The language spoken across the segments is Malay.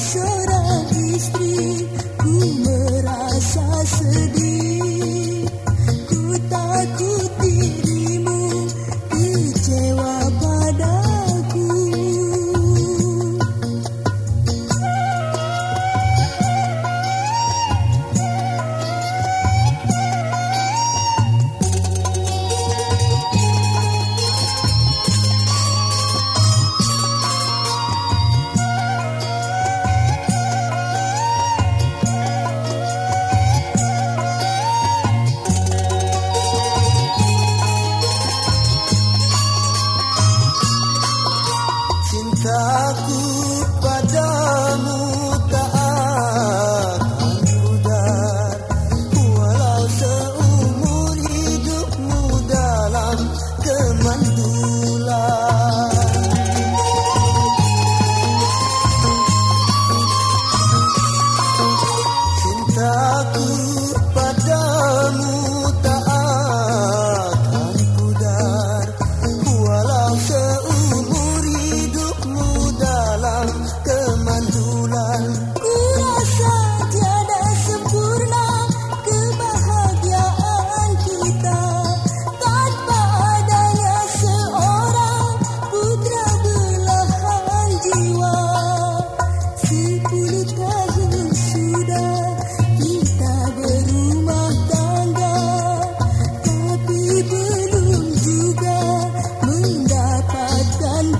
chorar. the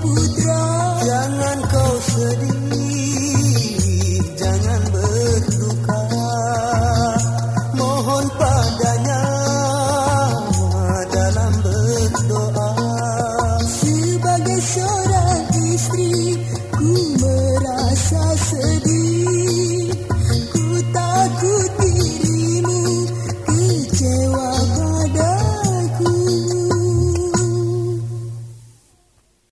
putra. Jangan kau sedih jangan berduka. Mohon padanya dalam berdoa. Sebagai seorang istri ku merasa sedih.